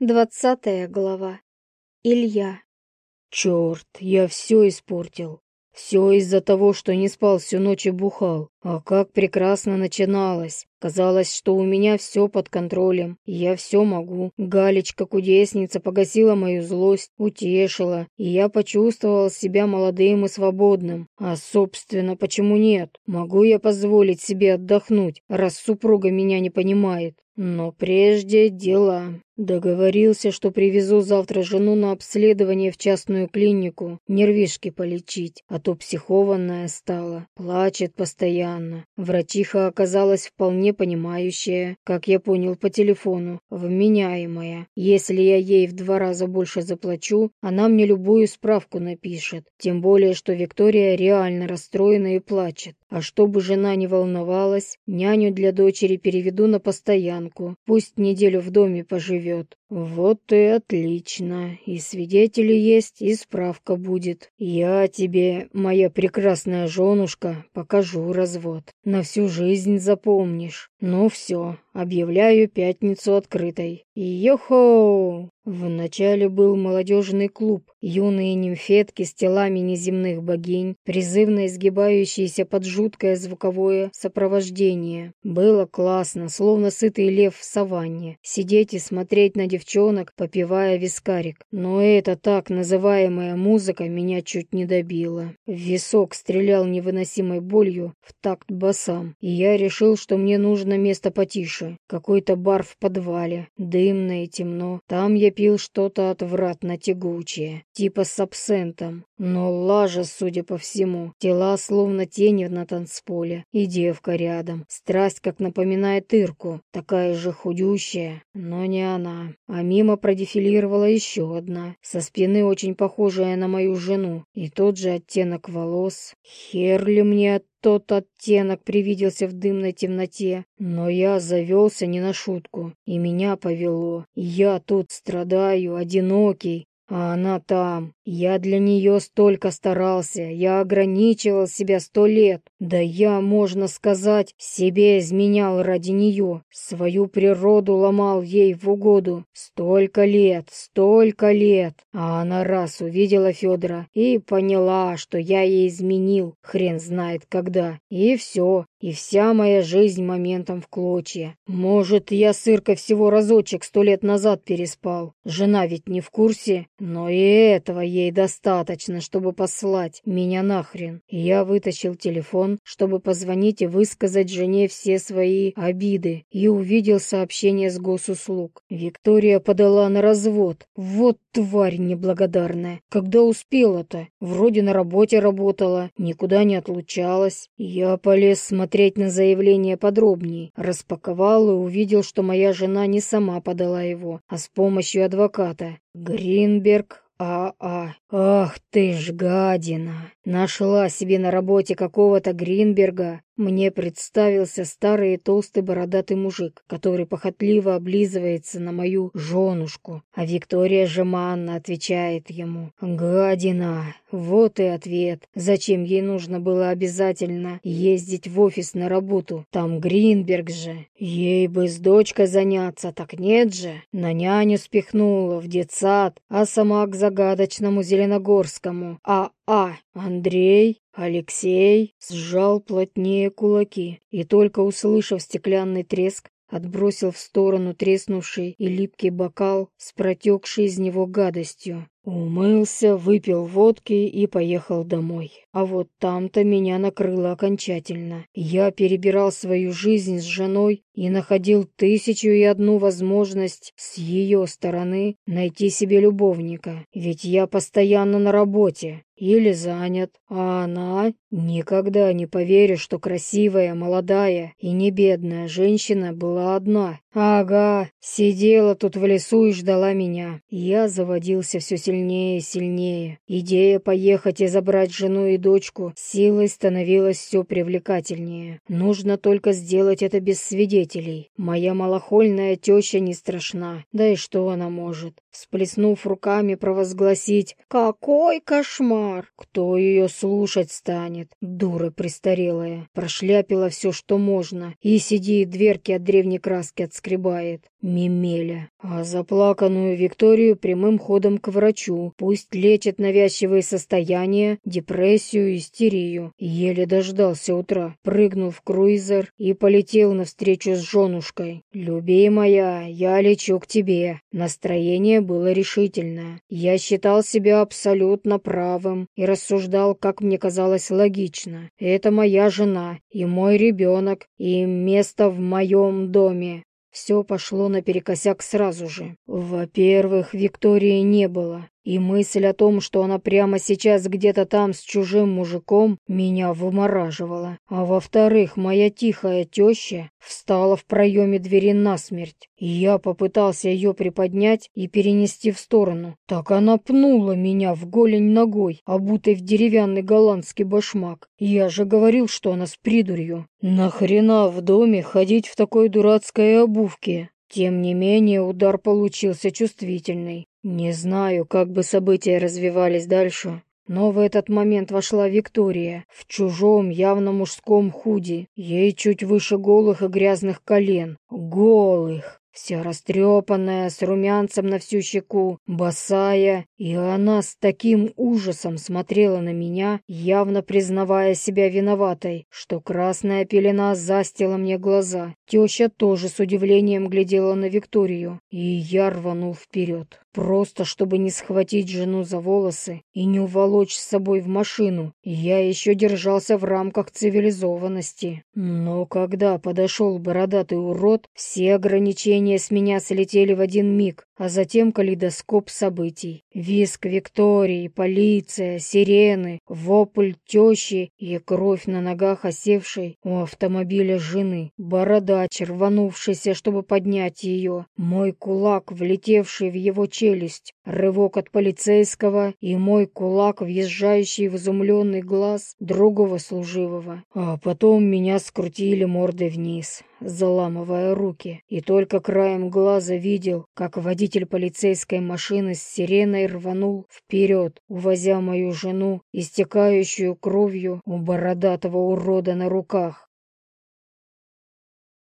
Двадцатая глава. Илья. Черт, я все испортил. Все из-за того, что не спал всю ночь и бухал. А как прекрасно начиналось. Казалось, что у меня все под контролем, я все могу. Галечка-кудесница погасила мою злость, утешила, и я почувствовал себя молодым и свободным. А, собственно, почему нет? Могу я позволить себе отдохнуть, раз супруга меня не понимает? Но прежде дела. Договорился, что привезу завтра жену на обследование в частную клинику, нервишки полечить, а то психованная стала, плачет постоянно. Врачиха оказалась вполне понимающая, как я понял по телефону, вменяемая. Если я ей в два раза больше заплачу, она мне любую справку напишет. Тем более, что Виктория реально расстроена и плачет. А чтобы жена не волновалась, няню для дочери переведу на постоянку. Пусть неделю в доме поживет. Вот и отлично. И свидетели есть, и справка будет. Я тебе, моя прекрасная женушка, покажу развод. На всю жизнь запомнишь. Ну все, объявляю пятницу открытой. Йо-хоу! Вначале был молодежный клуб, юные нимфетки с телами неземных богинь, призывно изгибающиеся под жуткое звуковое сопровождение. Было классно, словно сытый лев в саванне, сидеть и смотреть на девчонок, попивая вискарик. Но эта так называемая музыка меня чуть не добила. Висок стрелял невыносимой болью в такт басам, и я решил, что мне нужно место потише. Какой-то бар в подвале, дымно и темно. Там я пил что-то отвратно тягучее, типа с абсентом. Но лажа, судя по всему, тела словно тени на танцполе, и девка рядом. Страсть как напоминает Ирку, такая же худющая, но не она. А мимо продефилировала еще одна, со спины очень похожая на мою жену, и тот же оттенок волос. Хер ли мне от тот оттенок привиделся в дымной темноте, но я завелся не на шутку, и меня повело. Я тут страдаю, одинокий, а она там. Я для нее столько старался, я ограничивал себя сто лет. Да я, можно сказать, себе изменял ради нее, свою природу ломал ей в угоду. Столько лет, столько лет. А она раз увидела Федора и поняла, что я ей изменил, хрен знает когда. И все, и вся моя жизнь моментом в клочья. Может, я с Иркой всего разочек сто лет назад переспал. Жена ведь не в курсе, но и этого ей достаточно, чтобы послать меня нахрен. Я вытащил телефон, чтобы позвонить и высказать жене все свои обиды, и увидел сообщение с госуслуг. Виктория подала на развод. Вот тварь неблагодарная. Когда успела-то? Вроде на работе работала, никуда не отлучалась. Я полез смотреть на заявление подробнее, распаковал и увидел, что моя жена не сама подала его, а с помощью адвоката. Гринберг а-а, ах ты ж гадина! Нашла себе на работе какого-то Гринберга. Мне представился старый и толстый бородатый мужик, который похотливо облизывается на мою женушку. А Виктория жеманно отвечает ему. Гадина! Вот и ответ. Зачем ей нужно было обязательно ездить в офис на работу? Там Гринберг же. Ей бы с дочкой заняться, так нет же. На няню спихнула, в детсад, а сама к загадочному Зеленогорскому. А-а, Андрей, Алексей сжал плотнее кулаки и только услышав стеклянный треск, отбросил в сторону треснувший и липкий бокал с протекшей из него гадостью. Умылся, выпил водки и поехал домой. А вот там-то меня накрыло окончательно. Я перебирал свою жизнь с женой и находил тысячу и одну возможность с ее стороны найти себе любовника. Ведь я постоянно на работе или занят, а она никогда не поверит, что красивая, молодая и не бедная женщина была одна. Ага, сидела тут в лесу и ждала меня. Я заводился все сильнее и сильнее. Идея поехать и забрать жену и дочку силой становилась все привлекательнее. Нужно только сделать это без свидетелей. Моя малохольная теща не страшна. Да и что она может? Всплеснув руками, провозгласить «Какой кошмар!» Кто ее слушать станет? Дура престарелая. Прошляпила все, что можно. И сидит, дверки от древней краски отскребает. Мемеля, а заплаканную Викторию прямым ходом к врачу. Пусть лечит навязчивые состояния, депрессию, истерию. Еле дождался утра, прыгнул в круизер и полетел навстречу с женушкой. «Любимая, я лечу к тебе». Настроение было решительное. Я считал себя абсолютно правым и рассуждал, как мне казалось, логично. Это моя жена и мой ребенок, и место в моем доме. Все пошло наперекосяк сразу же. Во-первых, Виктории не было. И мысль о том, что она прямо сейчас где-то там с чужим мужиком, меня вымораживала. А во-вторых, моя тихая теща встала в проеме двери насмерть. И я попытался ее приподнять и перенести в сторону. Так она пнула меня в голень ногой, обутой в деревянный голландский башмак. Я же говорил, что она с придурью. Нахрена в доме ходить в такой дурацкой обувке? Тем не менее, удар получился чувствительный. Не знаю, как бы события развивались дальше, но в этот момент вошла Виктория в чужом, явно мужском худи, ей чуть выше голых и грязных колен. Голых! Вся растрепанная, с румянцем на всю щеку, босая, и она с таким ужасом смотрела на меня, явно признавая себя виноватой, что красная пелена застила мне глаза. Теща тоже с удивлением глядела на Викторию, и я рванул вперед. Просто чтобы не схватить жену за волосы и не уволочь с собой в машину, я еще держался в рамках цивилизованности. Но когда подошел бородатый урод, все ограничения с меня слетели в один миг, а затем калейдоскоп событий. Виск Виктории, полиция, сирены, вопль тещи и кровь на ногах осевшей у автомобиля жены. Бородач, рванувшийся, чтобы поднять ее. Мой кулак, влетевший в его челюсть. Рывок от полицейского и мой кулак, въезжающий в изумленный глаз другого служивого. А потом меня скрутили мордой вниз заламывая руки, и только краем глаза видел, как водитель полицейской машины с сиреной рванул вперед, увозя мою жену, истекающую кровью у бородатого урода на руках.